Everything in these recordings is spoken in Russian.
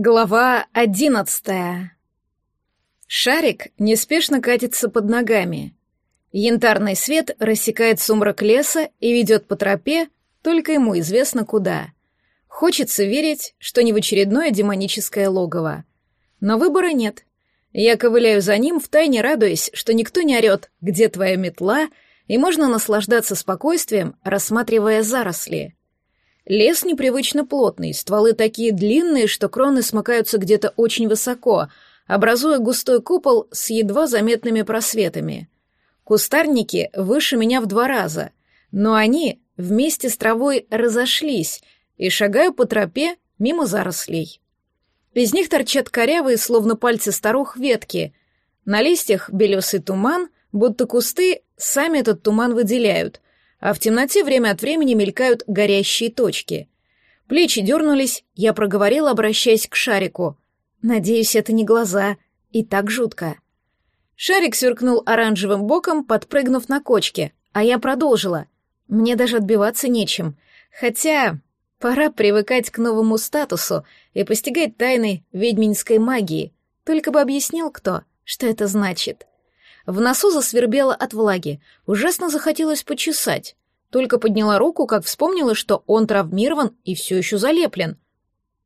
Глава одиннадцатая. Шарик неспешно катится под ногами. Янтарный свет рассекает сумрак леса и ведет по тропе, только ему известно куда. Хочется верить, что не в очередное демоническое логово. Но выбора нет. Я ковыляю за ним, втайне радуясь, что никто не орет «Где твоя метла?» и можно наслаждаться спокойствием, рассматривая заросли. Лес непривычно плотный, стволы такие длинные, что кроны смыкаются где-то очень высоко, образуя густой купол с едва заметными просветами. Кустарники выше меня в два раза, но они вместе с травой разошлись, и шагаю по тропе мимо зарослей. Из них торчат корявые, словно пальцы старух, ветки. На листьях белесый туман, будто кусты сами этот туман выделяют — а в темноте время от времени мелькают горящие точки. Плечи дернулись, я проговорила, обращаясь к шарику. «Надеюсь, это не глаза. И так жутко». Шарик сверкнул оранжевым боком, подпрыгнув на кочке, а я продолжила. Мне даже отбиваться нечем. Хотя пора привыкать к новому статусу и постигать тайны ведьминской магии. Только бы объяснил кто, что это значит. В носу засвербело от влаги, ужасно захотелось почесать. Только подняла руку, как вспомнила, что он травмирован и все еще залеплен.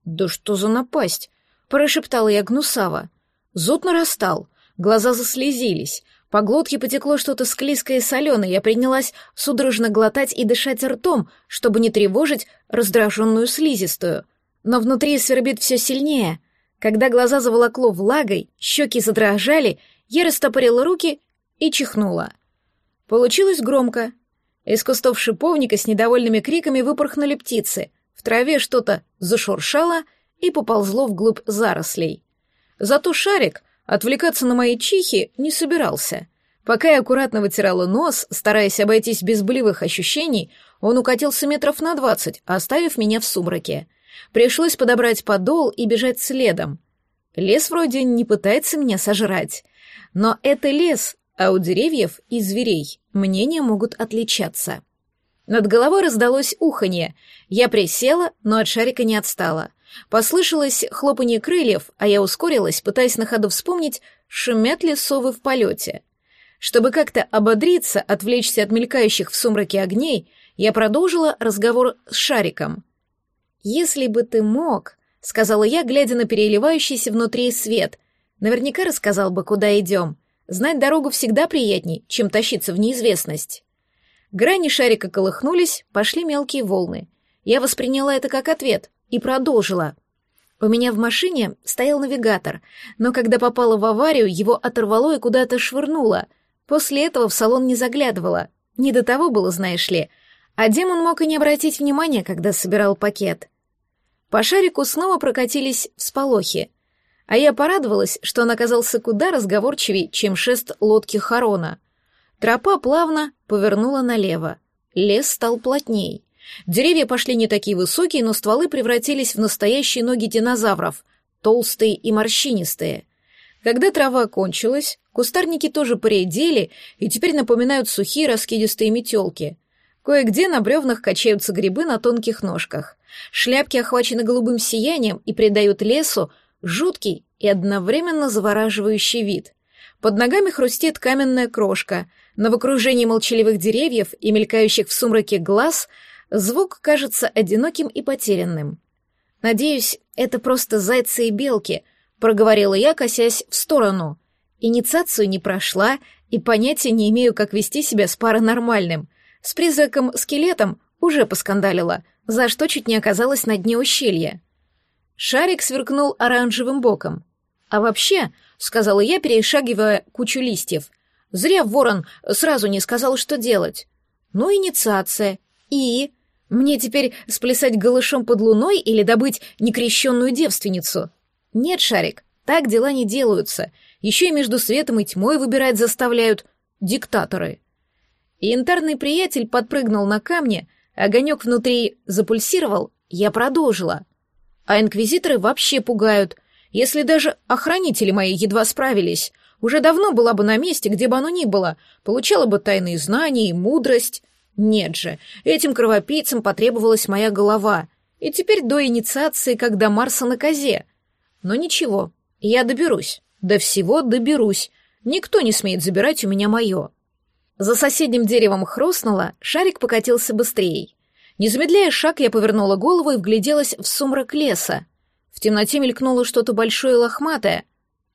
«Да что за напасть?» — прошептала я гнусаво. Зуд нарастал, глаза заслезились, по глотке потекло что-то склизкое и соленое, я принялась судорожно глотать и дышать ртом, чтобы не тревожить раздраженную слизистую. Но внутри свербит все сильнее. Когда глаза заволокло влагой, щеки задрожали — я растопорила руки и чихнула. Получилось громко. Из кустов шиповника с недовольными криками выпорхнули птицы. В траве что-то зашуршало и поползло вглубь зарослей. Зато шарик отвлекаться на мои чихи не собирался. Пока я аккуратно вытирала нос, стараясь обойтись без болевых ощущений, он укатился метров на двадцать, оставив меня в сумраке. Пришлось подобрать подол и бежать следом. Лес вроде не пытается меня сожрать, но это лес, а у деревьев и зверей мнения могут отличаться. Над головой раздалось уханье. Я присела, но от шарика не отстала. Послышалось хлопанье крыльев, а я ускорилась, пытаясь на ходу вспомнить, шумят ли совы в полете. Чтобы как-то ободриться, отвлечься от мелькающих в сумраке огней, я продолжила разговор с шариком. «Если бы ты мог», — сказала я, глядя на переливающийся внутри свет, Наверняка рассказал бы, куда идем. Знать дорогу всегда приятней, чем тащиться в неизвестность. Грани шарика колыхнулись, пошли мелкие волны. Я восприняла это как ответ и продолжила. У меня в машине стоял навигатор, но когда попала в аварию, его оторвало и куда-то швырнуло. После этого в салон не заглядывала. Не до того было, знаешь ли. А демон мог и не обратить внимания, когда собирал пакет. По шарику снова прокатились всполохи — а я порадовалась, что он оказался куда разговорчивее, чем шест лодки Харона. Тропа плавно повернула налево. Лес стал плотней. Деревья пошли не такие высокие, но стволы превратились в настоящие ноги динозавров, толстые и морщинистые. Когда трава кончилась, кустарники тоже поредели и теперь напоминают сухие раскидистые метелки. Кое-где на бревнах качаются грибы на тонких ножках. Шляпки охвачены голубым сиянием и придают лесу Жуткий и одновременно завораживающий вид. Под ногами хрустит каменная крошка, но в окружении молчаливых деревьев и мелькающих в сумраке глаз звук кажется одиноким и потерянным. «Надеюсь, это просто зайцы и белки», — проговорила я, косясь в сторону. Инициацию не прошла, и понятия не имею, как вести себя с паранормальным. С призраком-скелетом уже поскандалила, за что чуть не оказалась на дне ущелья. Шарик сверкнул оранжевым боком. «А вообще», — сказала я, перешагивая кучу листьев, «зря ворон сразу не сказал, что делать. Ну, инициация. И... Мне теперь сплясать голышом под луной или добыть некрещенную девственницу? Нет, Шарик, так дела не делаются. Еще и между светом и тьмой выбирать заставляют диктаторы». янтарный приятель подпрыгнул на камне, огонек внутри запульсировал, я продолжила — а инквизиторы вообще пугают. Если даже охранители мои едва справились, уже давно была бы на месте, где бы оно ни было, получала бы тайные знания и мудрость. Нет же, этим кровопийцам потребовалась моя голова. И теперь до инициации, до Марса на козе. Но ничего, я доберусь. До всего доберусь. Никто не смеет забирать у меня мое. За соседним деревом хрустнуло, шарик покатился быстрее. Не замедляя шаг, я повернула голову и вгляделась в сумрак леса. В темноте мелькнуло что-то большое и лохматое,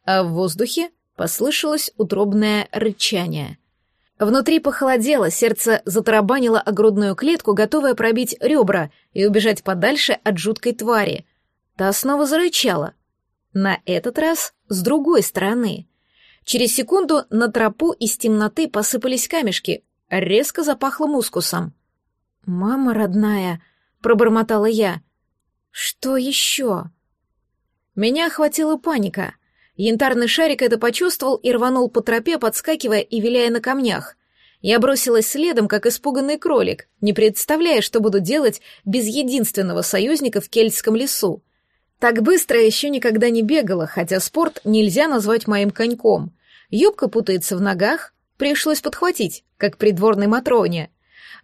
а в воздухе послышалось утробное рычание. Внутри похолодело, сердце затарабанило о грудную клетку, готовое пробить ребра и убежать подальше от жуткой твари. Та снова зарычала. На этот раз с другой стороны. Через секунду на тропу из темноты посыпались камешки, резко запахло мускусом. «Мама родная», — пробормотала я. «Что еще?» Меня охватила паника. Янтарный шарик это почувствовал и рванул по тропе, подскакивая и виляя на камнях. Я бросилась следом, как испуганный кролик, не представляя, что буду делать без единственного союзника в кельтском лесу. Так быстро я еще никогда не бегала, хотя спорт нельзя назвать моим коньком. Юбка путается в ногах, пришлось подхватить, как придворной Матроне.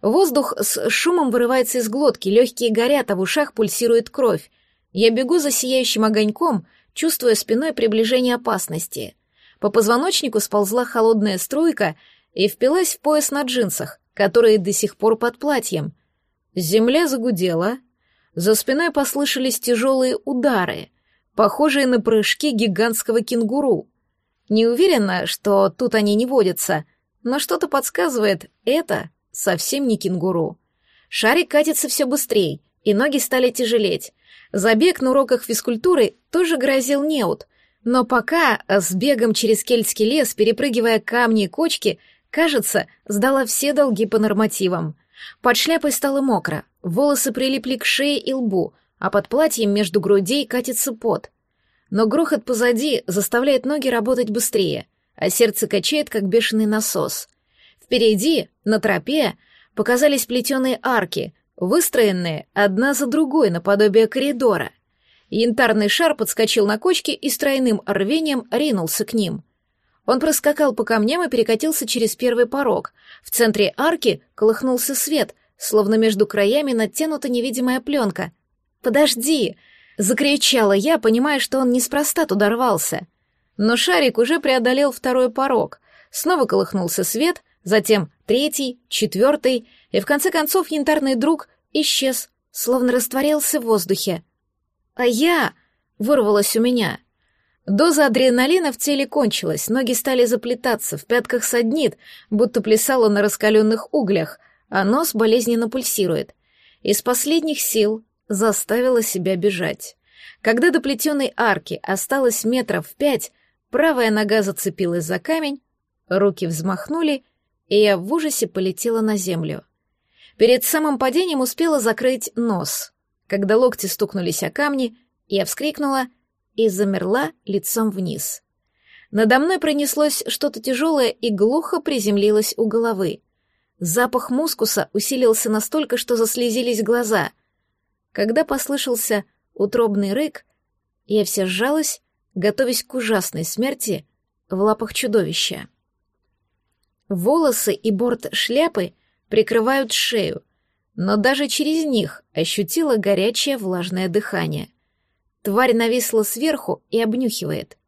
Воздух с шумом вырывается из глотки, легкие горят, а в ушах пульсирует кровь. Я бегу за сияющим огоньком, чувствуя спиной приближение опасности. По позвоночнику сползла холодная струйка и впилась в пояс на джинсах, которые до сих пор под платьем. Земля загудела, за спиной послышались тяжелые удары, похожие на прыжки гигантского кенгуру. Не уверена, что тут они не водятся, но что-то подсказывает, это совсем не кенгуру. Шарик катится все быстрее, и ноги стали тяжелеть. Забег на уроках физкультуры тоже грозил неуд, но пока с бегом через кельтский лес, перепрыгивая камни и кочки, кажется, сдала все долги по нормативам. Под шляпой стало мокро, волосы прилипли к шее и лбу, а под платьем между грудей катится пот но грохот позади заставляет ноги работать быстрее, а сердце качает, как бешеный насос. Впереди, на тропе, показались плетеные арки, выстроенные одна за другой наподобие коридора. Янтарный шар подскочил на кочке и с тройным рвением ринулся к ним. Он проскакал по камням и перекатился через первый порог. В центре арки колыхнулся свет, словно между краями натянута невидимая пленка. «Подожди!» Закричала я, понимая, что он неспроста туда рвался. Но шарик уже преодолел второй порог. Снова колыхнулся свет, затем третий, четвертый, и в конце концов янтарный друг исчез, словно растворился в воздухе. А я... вырвалась у меня. Доза адреналина в теле кончилась, ноги стали заплетаться, в пятках саднит, будто плясала на раскаленных углях, а нос болезненно пульсирует. Из последних сил заставила себя бежать. Когда до плетеной арки осталось метров пять, правая нога зацепилась за камень, руки взмахнули, и я в ужасе полетела на землю. Перед самым падением успела закрыть нос. Когда локти стукнулись о камни, я вскрикнула и замерла лицом вниз. Надо мной пронеслось что-то тяжелое и глухо приземлилось у головы. Запах мускуса усилился настолько, что заслезились глаза — когда послышался утробный рык, я вся сжалась, готовясь к ужасной смерти в лапах чудовища. Волосы и борт шляпы прикрывают шею, но даже через них ощутила горячее влажное дыхание. Тварь нависла сверху и обнюхивает.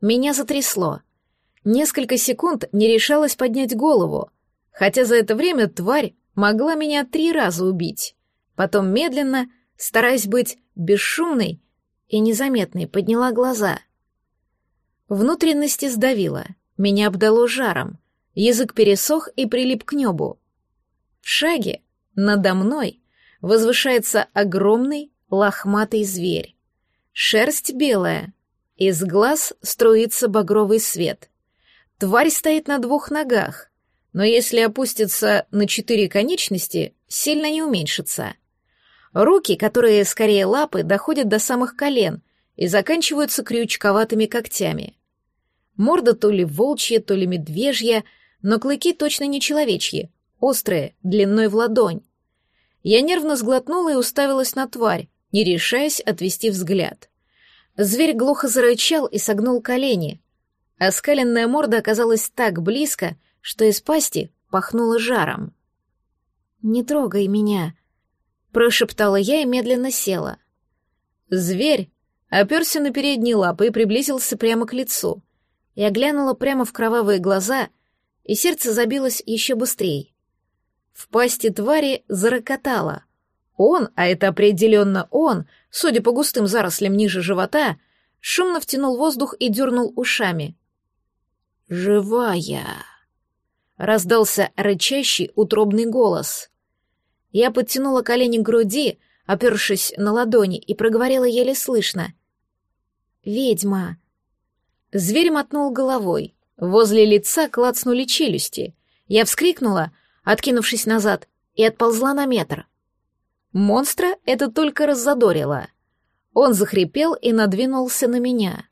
Меня затрясло. Несколько секунд не решалась поднять голову, хотя за это время тварь могла меня три раза убить. Потом медленно, стараясь быть бесшумной и незаметной, подняла глаза. Внутренности сдавило, меня обдало жаром, язык пересох и прилип к небу. В шаге надо мной возвышается огромный лохматый зверь. Шерсть белая, из глаз струится багровый свет. Тварь стоит на двух ногах, но если опустится на четыре конечности, сильно не уменьшится. Руки, которые скорее лапы, доходят до самых колен и заканчиваются крючковатыми когтями. Морда то ли волчья, то ли медвежья, но клыки точно не человечьи, острые, длиной в ладонь. Я нервно сглотнула и уставилась на тварь, не решаясь отвести взгляд. Зверь глухо зарычал и согнул колени. Оскаленная морда оказалась так близко, что из пасти пахнуло жаром. «Не трогай меня», прошептала я и медленно села. Зверь оперся на передние лапы и приблизился прямо к лицу. Я глянула прямо в кровавые глаза, и сердце забилось еще быстрее. В пасти твари зарокотало. Он, а это определенно он, судя по густым зарослям ниже живота, шумно втянул воздух и дернул ушами. «Живая!» — раздался рычащий утробный голос. Я подтянула колени к груди, опершись на ладони, и проговорила еле слышно. «Ведьма!» Зверь мотнул головой. Возле лица клацнули челюсти. Я вскрикнула, откинувшись назад, и отползла на метр. Монстра это только раззадорило. Он захрипел и надвинулся на меня.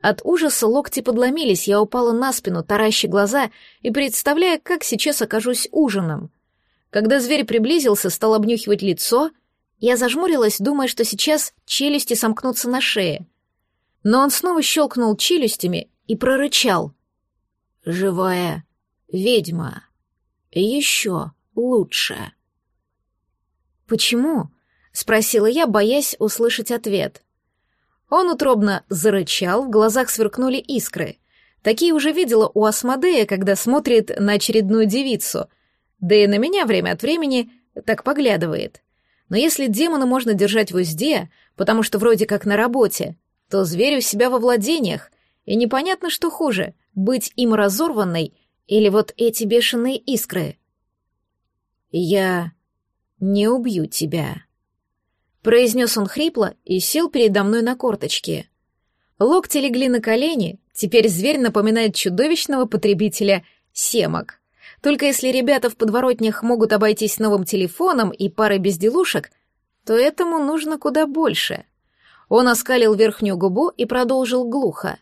От ужаса локти подломились, я упала на спину, таращи глаза и представляя, как сейчас окажусь ужином. Когда зверь приблизился, стал обнюхивать лицо, я зажмурилась, думая, что сейчас челюсти сомкнутся на шее. Но он снова щелкнул челюстями и прорычал. «Живая ведьма. Еще лучше». «Почему?» — спросила я, боясь услышать ответ. Он утробно зарычал, в глазах сверкнули искры. Такие уже видела у Асмодея, когда смотрит на очередную девицу. Да и на меня время от времени так поглядывает. Но если демона можно держать в узде, потому что вроде как на работе, то зверь у себя во владениях, и непонятно, что хуже — быть им разорванной или вот эти бешеные искры. «Я не убью тебя», произнес он хрипло и сел передо мной на корточки. Локти легли на колени, теперь зверь напоминает чудовищного потребителя семок. Только если ребята в подворотнях могут обойтись новым телефоном и парой безделушек, то этому нужно куда больше. Он оскалил верхнюю губу и продолжил глухо.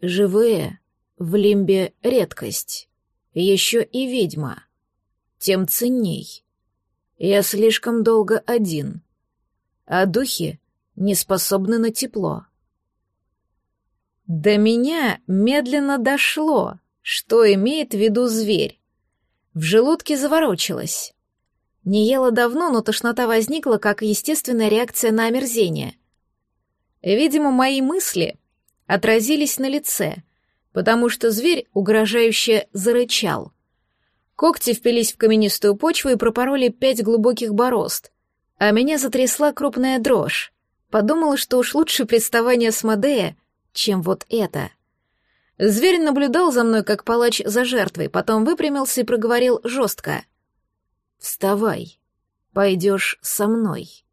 «Живые в лимбе редкость, еще и ведьма. Тем ценней. Я слишком долго один а духи не способны на тепло. До меня медленно дошло, что имеет в виду зверь. В желудке заворочилось. Не ела давно, но тошнота возникла как естественная реакция на омерзение. Видимо, мои мысли отразились на лице, потому что зверь угрожающе зарычал. Когти впились в каменистую почву и пропороли пять глубоких борозд, а меня затрясла крупная дрожь. Подумала, что уж лучше представание с Мадея, чем вот это. Зверь наблюдал за мной, как палач за жертвой, потом выпрямился и проговорил жестко. «Вставай, пойдешь со мной».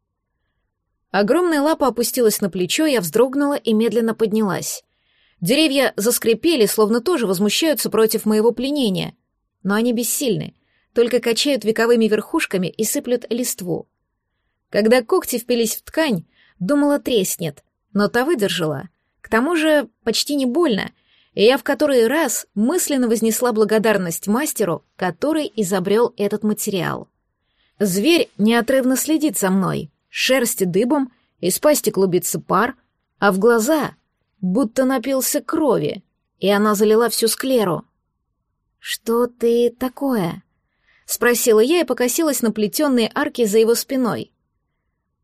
Огромная лапа опустилась на плечо, я вздрогнула и медленно поднялась. Деревья заскрипели, словно тоже возмущаются против моего пленения. Но они бессильны, только качают вековыми верхушками и сыплют листву. Когда когти впились в ткань, думала треснет, но та выдержала. К тому же почти не больно, и я в который раз мысленно вознесла благодарность мастеру, который изобрел этот материал. Зверь неотрывно следит за мной, шерсть дыбом, из пасти клубится пар, а в глаза будто напился крови, и она залила всю склеру. «Что ты такое?» — спросила я и покосилась на плетенные арки за его спиной.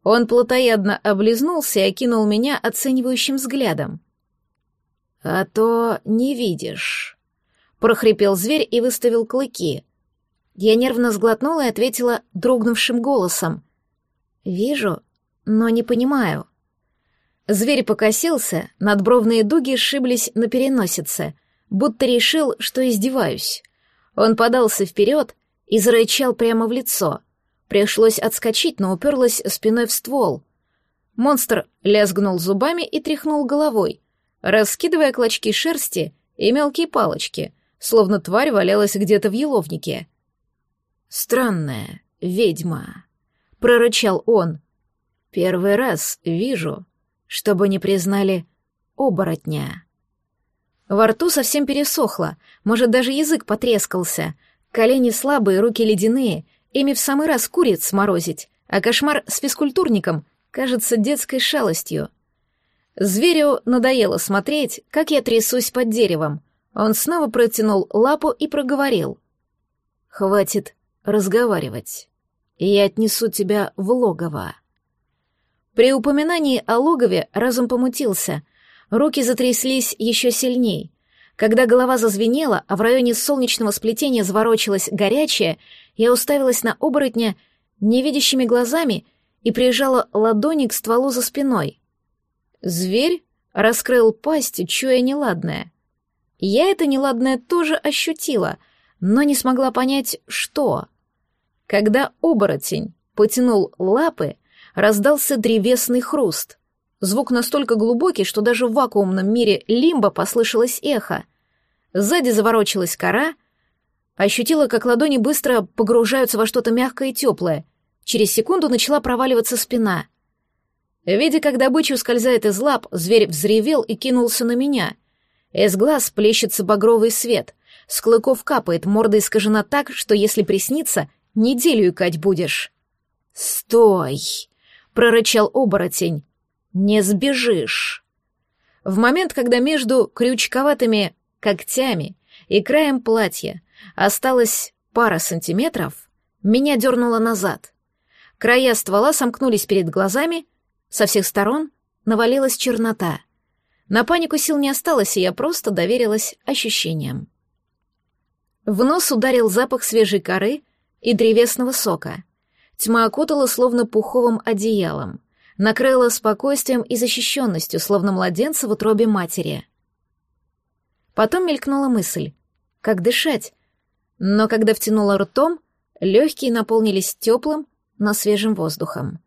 Он плотоядно облизнулся и окинул меня оценивающим взглядом. «А то не видишь», — прохрипел зверь и выставил клыки. Я нервно сглотнула и ответила дрогнувшим голосом. «Вижу, но не понимаю». Зверь покосился, надбровные дуги сшиблись на переносице, будто решил, что издеваюсь. Он подался вперед и зарычал прямо в лицо — Пришлось отскочить, но уперлась спиной в ствол. Монстр лязгнул зубами и тряхнул головой, раскидывая клочки шерсти и мелкие палочки, словно тварь валялась где-то в еловнике. «Странная ведьма», — прорычал он. «Первый раз вижу, чтобы не признали оборотня». Во рту совсем пересохло, может, даже язык потрескался, колени слабые, руки ледяные, Ими в самый раз куриц сморозить, а кошмар с физкультурником кажется детской шалостью. Зверю надоело смотреть, как я трясусь под деревом. Он снова протянул лапу и проговорил. «Хватит разговаривать. Я отнесу тебя в логово». При упоминании о логове разум помутился, руки затряслись еще сильней. Когда голова зазвенела, а в районе солнечного сплетения заворочилась горячая, я уставилась на оборотня невидящими глазами и прижала ладони к стволу за спиной. Зверь раскрыл пасть, чуя неладное. Я это неладное тоже ощутила, но не смогла понять, что. Когда оборотень потянул лапы, раздался древесный хруст. Звук настолько глубокий, что даже в вакуумном мире лимба послышалось эхо. Сзади заворочилась кора, ощутила, как ладони быстро погружаются во что-то мягкое и теплое. Через секунду начала проваливаться спина. Видя, как добыча ускользает из лап, зверь взревел и кинулся на меня. Из глаз плещется багровый свет, с клыков капает, морда искажена так, что если приснится, неделю икать будешь. «Стой!» — прорычал оборотень. «Не сбежишь!» В момент, когда между крючковатыми когтями и краем платья осталось пара сантиметров, меня дернуло назад. Края ствола сомкнулись перед глазами, со всех сторон навалилась чернота. На панику сил не осталось, и я просто доверилась ощущениям. В нос ударил запах свежей коры и древесного сока. Тьма окутала словно пуховым одеялом, накрыла спокойствием и защищенностью, словно младенца в утробе матери. Потом мелькнула мысль, как дышать, но когда втянула ртом, легкие наполнились теплым, но свежим воздухом.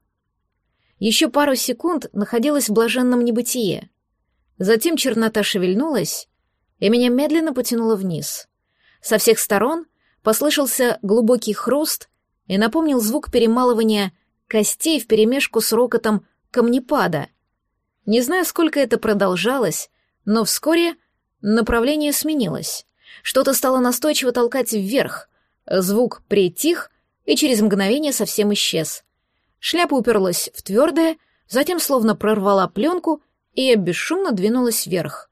Еще пару секунд находилась в блаженном небытие. Затем чернота шевельнулась, и меня медленно потянуло вниз. Со всех сторон послышался глубокий хруст и напомнил звук перемалывания костей вперемешку с рокотом камнепада. Не знаю, сколько это продолжалось, но вскоре направление сменилось. Что-то стало настойчиво толкать вверх. Звук притих и через мгновение совсем исчез. Шляпа уперлась в твердое, затем словно прорвала пленку и бесшумно двинулась вверх.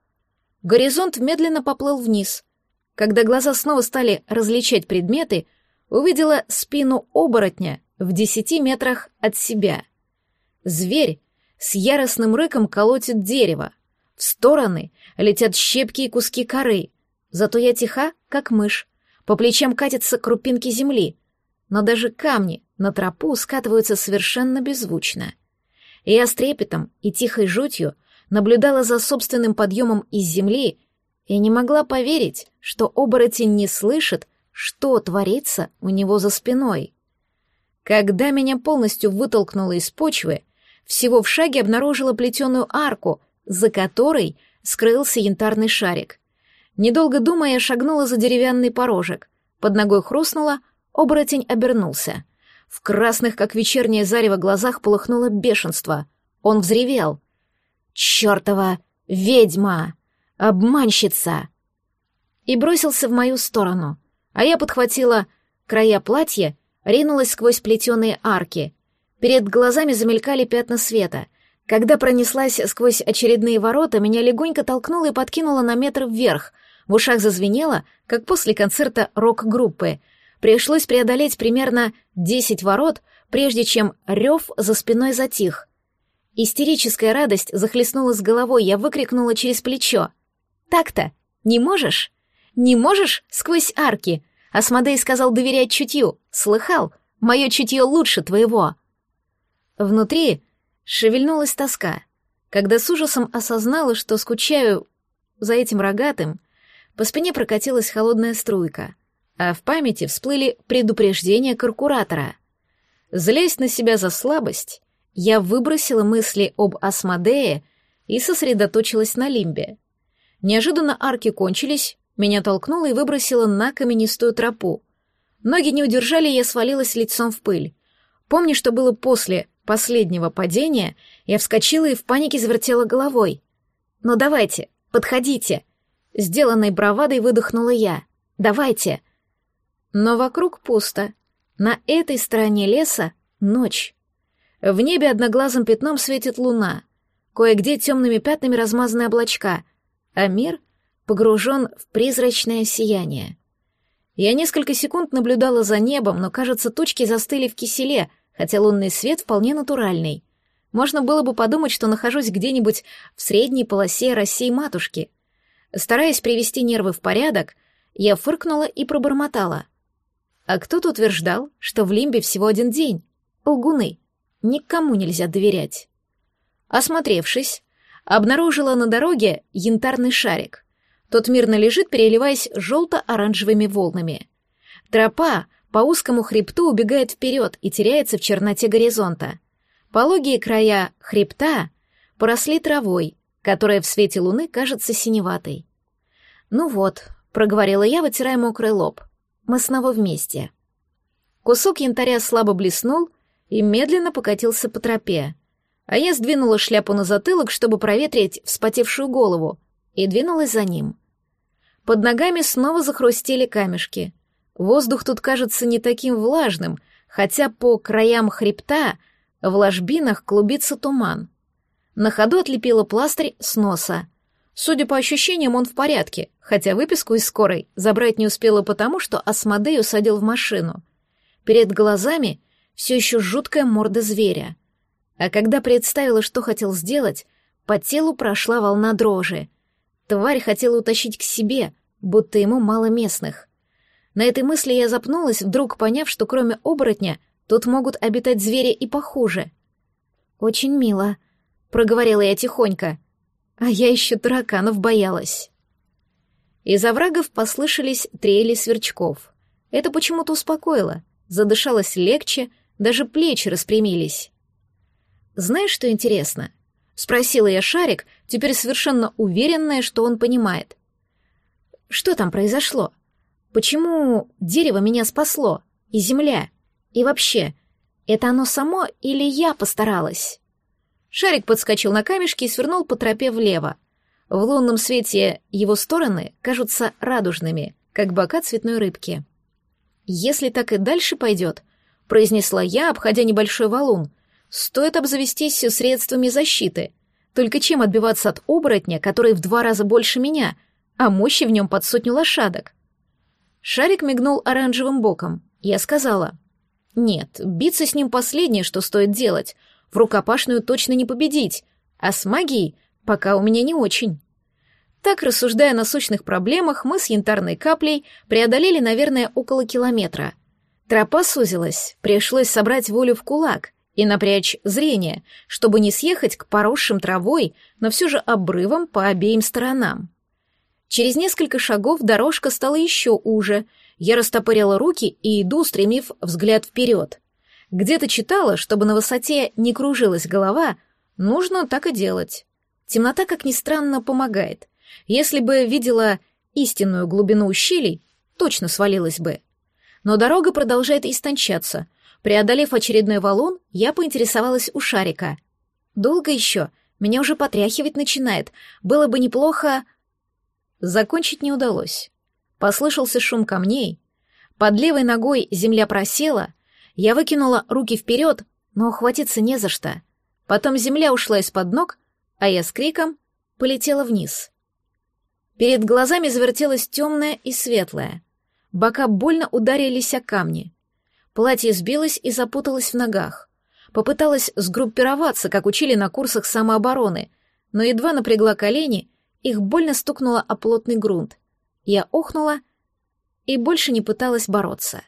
Горизонт медленно поплыл вниз. Когда глаза снова стали различать предметы, увидела спину оборотня в десяти метрах от себя. Зверь с яростным рыком колотит дерево. В стороны летят щепки и куски коры. Зато я тиха, как мышь. По плечам катятся крупинки земли. Но даже камни на тропу скатываются совершенно беззвучно. Я с трепетом и тихой жутью наблюдала за собственным подъемом из земли и не могла поверить, что оборотень не слышит, что творится у него за спиной. Когда меня полностью вытолкнуло из почвы, всего в шаге обнаружила плетеную арку, за которой скрылся янтарный шарик. Недолго думая, шагнула за деревянный порожек. Под ногой хрустнула, оборотень обернулся. В красных, как вечернее зарево, глазах полыхнуло бешенство. Он взревел. «Чёртова ведьма! Обманщица!» И бросился в мою сторону, а я подхватила края платья, ринулась сквозь плетеные арки. Перед глазами замелькали пятна света. Когда пронеслась сквозь очередные ворота, меня легонько толкнула и подкинула на метр вверх. В ушах зазвенело, как после концерта рок-группы. Пришлось преодолеть примерно десять ворот, прежде чем рев за спиной затих. Истерическая радость захлестнула с головой, я выкрикнула через плечо. «Так-то! Не можешь? Не можешь сквозь арки?» Асмодей сказал доверять чутью. Слыхал? Мое чутье лучше твоего. Внутри шевельнулась тоска. Когда с ужасом осознала, что скучаю за этим рогатым, по спине прокатилась холодная струйка, а в памяти всплыли предупреждения каркуратора. Злясь на себя за слабость, я выбросила мысли об Асмодее и сосредоточилась на лимбе. Неожиданно арки кончились, меня толкнуло и выбросило на каменистую тропу. Ноги не удержали, и я свалилась лицом в пыль. Помню, что было после последнего падения, я вскочила и в панике завертела головой. «Ну давайте, подходите!» Сделанной бравадой выдохнула я. «Давайте!» Но вокруг пусто. На этой стороне леса ночь. В небе одноглазым пятном светит луна. Кое-где темными пятнами размазаны облачка, а мир погружен в призрачное сияние. Я несколько секунд наблюдала за небом, но, кажется, тучки застыли в киселе, хотя лунный свет вполне натуральный. Можно было бы подумать, что нахожусь где-нибудь в средней полосе России матушки. Стараясь привести нервы в порядок, я фыркнула и пробормотала. А кто-то утверждал, что в Лимбе всего один день. Лгуны. Никому нельзя доверять. Осмотревшись, обнаружила на дороге янтарный шарик. Тот мирно лежит, переливаясь желто-оранжевыми волнами. Тропа по узкому хребту убегает вперед и теряется в черноте горизонта. Пологие края хребта поросли травой, которая в свете луны кажется синеватой. «Ну вот», — проговорила я, вытирая мокрый лоб, — «мы снова вместе». Кусок янтаря слабо блеснул и медленно покатился по тропе, а я сдвинула шляпу на затылок, чтобы проветрить вспотевшую голову, и двинулась за ним. Под ногами снова захрустели камешки. Воздух тут кажется не таким влажным, хотя по краям хребта в ложбинах клубится туман. На ходу отлепила пластырь с носа. Судя по ощущениям, он в порядке, хотя выписку из скорой забрать не успела потому, что Асмодей усадил в машину. Перед глазами все еще жуткая морда зверя. А когда представила, что хотел сделать, по телу прошла волна дрожи. Тварь хотела утащить к себе, будто ему мало местных. На этой мысли я запнулась, вдруг поняв, что кроме оборотня тут могут обитать звери и похуже. «Очень мило», — проговорила я тихонько, а я еще тараканов боялась. Из оврагов послышались трели сверчков. Это почему-то успокоило, задышалось легче, даже плечи распрямились. «Знаешь, что интересно?» — спросила я Шарик, теперь совершенно уверенная, что он понимает. «Что там произошло? Почему дерево меня спасло? И земля? И вообще, это оно само или я постаралась?» Шарик подскочил на камешки и свернул по тропе влево. В лунном свете его стороны кажутся радужными, как бока цветной рыбки. «Если так и дальше пойдет», — произнесла я, обходя небольшой валун — Стоит обзавестись средствами защиты. Только чем отбиваться от оборотня, который в два раза больше меня, а мощи в нем под сотню лошадок? Шарик мигнул оранжевым боком. Я сказала. Нет, биться с ним последнее, что стоит делать. В рукопашную точно не победить. А с магией пока у меня не очень. Так, рассуждая о насущных проблемах, мы с янтарной каплей преодолели, наверное, около километра. Тропа сузилась, пришлось собрать волю в кулак и напрячь зрение, чтобы не съехать к поросшим травой, но все же обрывам по обеим сторонам. Через несколько шагов дорожка стала еще уже. Я растопырила руки и иду, устремив взгляд вперед. Где-то читала, чтобы на высоте не кружилась голова, нужно так и делать. Темнота, как ни странно, помогает. Если бы видела истинную глубину ущелий, точно свалилась бы. Но дорога продолжает истончаться, Преодолев очередной валун, я поинтересовалась у шарика. «Долго еще? Меня уже потряхивать начинает. Было бы неплохо...» Закончить не удалось. Послышался шум камней. Под левой ногой земля просела. Я выкинула руки вперед, но ухватиться не за что. Потом земля ушла из-под ног, а я с криком полетела вниз. Перед глазами завертелось темное и светлое. Бока больно ударились о камни. Платье сбилось и запуталось в ногах. Попыталась сгруппироваться, как учили на курсах самообороны, но едва напрягла колени, их больно стукнуло о плотный грунт. Я охнула и больше не пыталась бороться.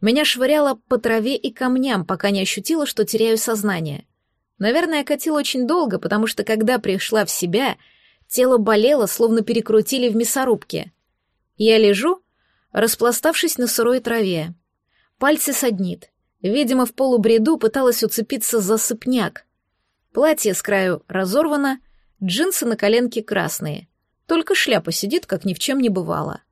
Меня швыряло по траве и камням, пока не ощутила, что теряю сознание. Наверное, я катила очень долго, потому что когда пришла в себя, тело болело, словно перекрутили в мясорубке. Я лежу, распластавшись на сырой траве. Пальцы саднит. Видимо, в полубреду пыталась уцепиться за сыпняк. Платье с краю разорвано, джинсы на коленке красные. Только шляпа сидит, как ни в чем не бывало.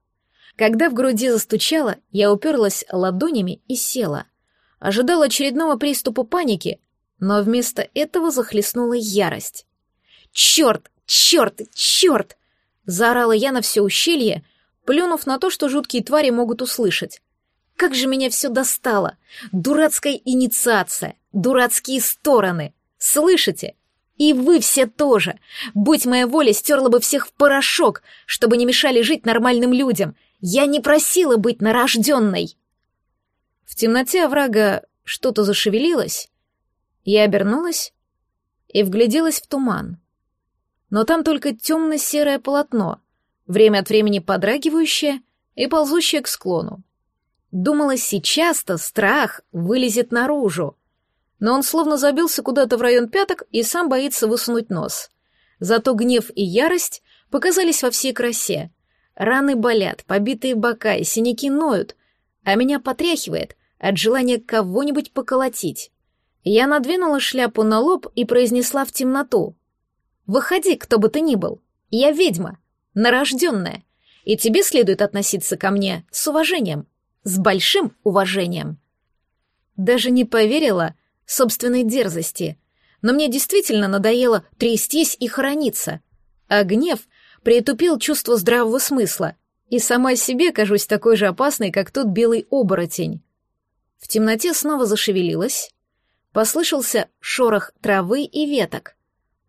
Когда в груди застучало, я уперлась ладонями и села. Ожидала очередного приступа паники, но вместо этого захлестнула ярость. «Черт! Черт! Черт!» — заорала я на все ущелье, плюнув на то, что жуткие твари могут услышать. Как же меня все достало! Дурацкая инициация, дурацкие стороны. Слышите? И вы все тоже. Будь моя воля, стерла бы всех в порошок, чтобы не мешали жить нормальным людям. Я не просила быть нарожденной. В темноте оврага что-то зашевелилось. Я обернулась и вгляделась в туман. Но там только темно-серое полотно, время от времени подрагивающее и ползущее к склону. Думала, сейчас-то страх вылезет наружу, но он словно забился куда-то в район пяток и сам боится высунуть нос. Зато гнев и ярость показались во всей красе. Раны болят, побитые бока и синяки ноют, а меня потряхивает от желания кого-нибудь поколотить. Я надвинула шляпу на лоб и произнесла в темноту. «Выходи, кто бы ты ни был. Я ведьма, нарожденная, и тебе следует относиться ко мне с уважением, с большим уважением». Даже не поверила собственной дерзости, но мне действительно надоело трястись и хорониться, а гнев притупил чувство здравого смысла, и сама себе кажусь такой же опасной, как тот белый оборотень. В темноте снова зашевелилась, послышался шорох травы и веток.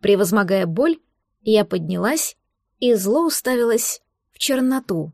Превозмогая боль, я поднялась и зло уставилась в черноту.